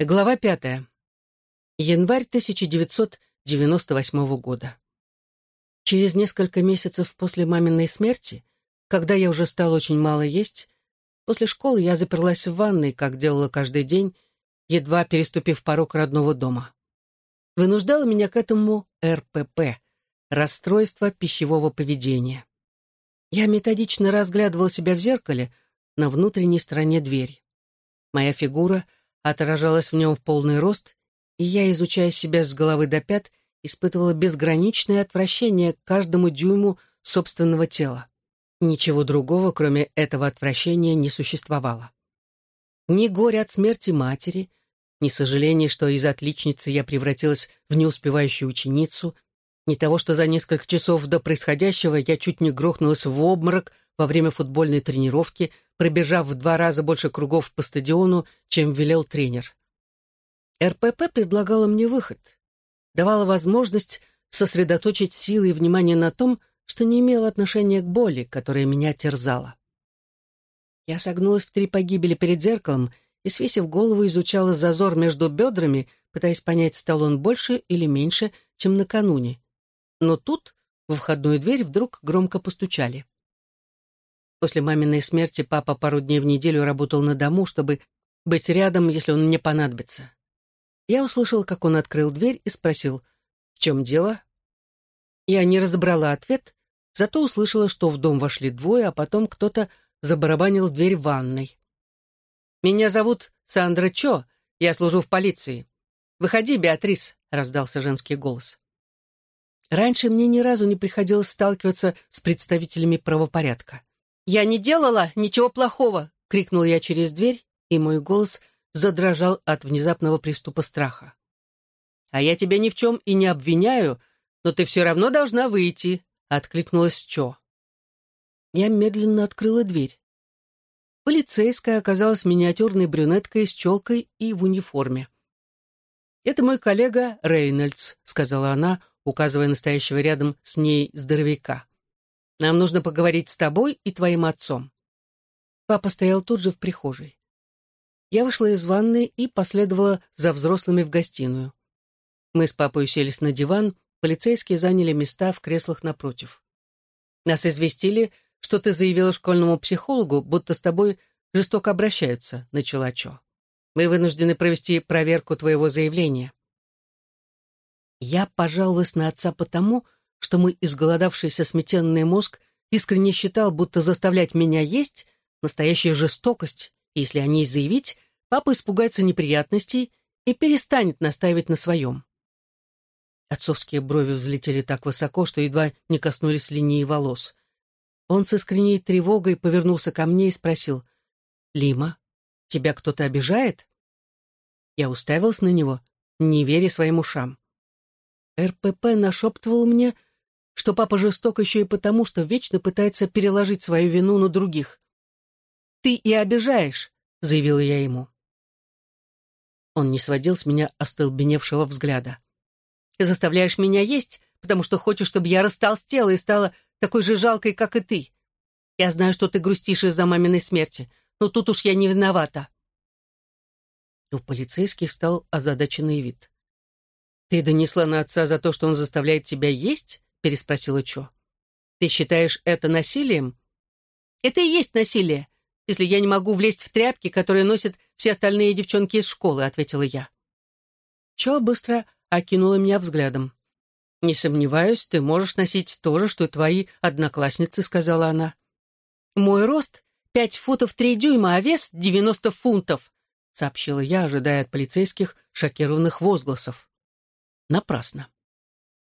Глава пятая. Январь 1998 года. Через несколько месяцев после маминой смерти, когда я уже стала очень мало есть, после школы я заперлась в ванной, как делала каждый день, едва переступив порог родного дома. Вынуждало меня к этому РПП – расстройство пищевого поведения. Я методично разглядывала себя в зеркале на внутренней стороне двери. Моя фигура – отражалась в нем в полный рост, и я, изучая себя с головы до пят, испытывала безграничное отвращение к каждому дюйму собственного тела. Ничего другого, кроме этого отвращения, не существовало. Ни горя от смерти матери, ни сожаления, что из отличницы я превратилась в неуспевающую ученицу, ни того, что за несколько часов до происходящего я чуть не грохнулась в обморок во время футбольной тренировки — пробежав в два раза больше кругов по стадиону, чем велел тренер. РПП предлагала мне выход, давала возможность сосредоточить силы и внимание на том, что не имело отношения к боли, которая меня терзала. Я согнулась в три погибели перед зеркалом и, свесив голову, изучала зазор между бедрами, пытаясь понять, стал он больше или меньше, чем накануне. Но тут в входную дверь вдруг громко постучали. После маминой смерти папа пару дней в неделю работал на дому, чтобы быть рядом, если он мне понадобится. Я услышал, как он открыл дверь и спросил, «В чем дело?» Я не разобрала ответ, зато услышала, что в дом вошли двое, а потом кто-то забарабанил дверь ванной. «Меня зовут Сандра Чо, я служу в полиции. Выходи, Беатрис», — раздался женский голос. Раньше мне ни разу не приходилось сталкиваться с представителями правопорядка. «Я не делала ничего плохого!» — крикнул я через дверь, и мой голос задрожал от внезапного приступа страха. «А я тебя ни в чем и не обвиняю, но ты все равно должна выйти», — откликнулась Чо. Я медленно открыла дверь. Полицейская оказалась миниатюрной брюнеткой с челкой и в униформе. «Это мой коллега Рейнольдс», — сказала она, указывая настоящего рядом с ней здоровяка. Нам нужно поговорить с тобой и твоим отцом». Папа стоял тут же в прихожей. Я вышла из ванной и последовала за взрослыми в гостиную. Мы с папой уселись на диван, полицейские заняли места в креслах напротив. Нас известили, что ты заявила школьному психологу, будто с тобой жестоко обращаются, начала Чо. Мы вынуждены провести проверку твоего заявления. Я пожаловалась на отца потому, что мой изголодавшийся сметенный мозг искренне считал, будто заставлять меня есть — настоящая жестокость, и если о ней заявить, папа испугается неприятностей и перестанет настаивать на своем. Отцовские брови взлетели так высоко, что едва не коснулись линии волос. Он с искренней тревогой повернулся ко мне и спросил, «Лима, тебя кто-то обижает?» Я уставился на него, не веря своим ушам. РПП нашептывал мне, что папа жесток еще и потому, что вечно пытается переложить свою вину на других. «Ты и обижаешь», — заявила я ему. Он не сводил с меня остолбеневшего взгляда. «Ты заставляешь меня есть, потому что хочешь, чтобы я растолстела и стала такой же жалкой, как и ты. Я знаю, что ты грустишь из-за маминой смерти, но тут уж я не виновата». У полицейских стал озадаченный вид. «Ты донесла на отца за то, что он заставляет тебя есть?» переспросила Чо. «Ты считаешь это насилием?» «Это и есть насилие, если я не могу влезть в тряпки, которые носят все остальные девчонки из школы», — ответила я. Чо быстро окинула меня взглядом. «Не сомневаюсь, ты можешь носить то же, что и твои одноклассницы», — сказала она. «Мой рост — пять футов три дюйма, а вес — девяносто фунтов», — сообщила я, ожидая от полицейских шокированных возгласов. Напрасно.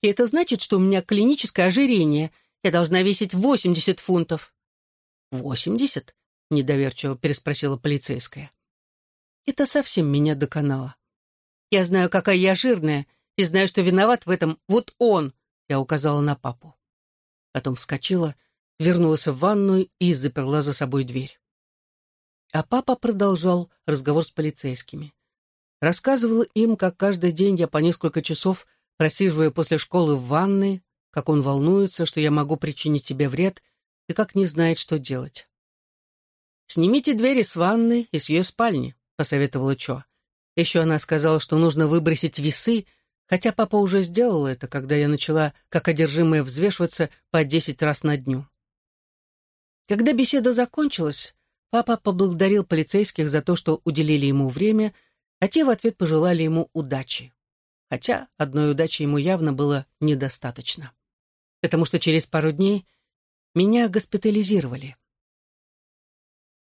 И это значит, что у меня клиническое ожирение. Я должна весить 80 фунтов. «Восемьдесят?» — недоверчиво переспросила полицейская. Это совсем меня доконало. Я знаю, какая я жирная, и знаю, что виноват в этом вот он, я указала на папу. Потом вскочила, вернулась в ванную и заперла за собой дверь. А папа продолжал разговор с полицейскими. Рассказывал им, как каждый день я по несколько часов просиживая после школы в ванной, как он волнуется, что я могу причинить себе вред, и как не знает, что делать. «Снимите двери с ванной и с ее спальни», — посоветовала Чо. Еще она сказала, что нужно выбросить весы, хотя папа уже сделал это, когда я начала, как одержимая, взвешиваться по десять раз на дню. Когда беседа закончилась, папа поблагодарил полицейских за то, что уделили ему время, а те в ответ пожелали ему удачи. Хотя одной удачи ему явно было недостаточно. Потому что через пару дней меня госпитализировали.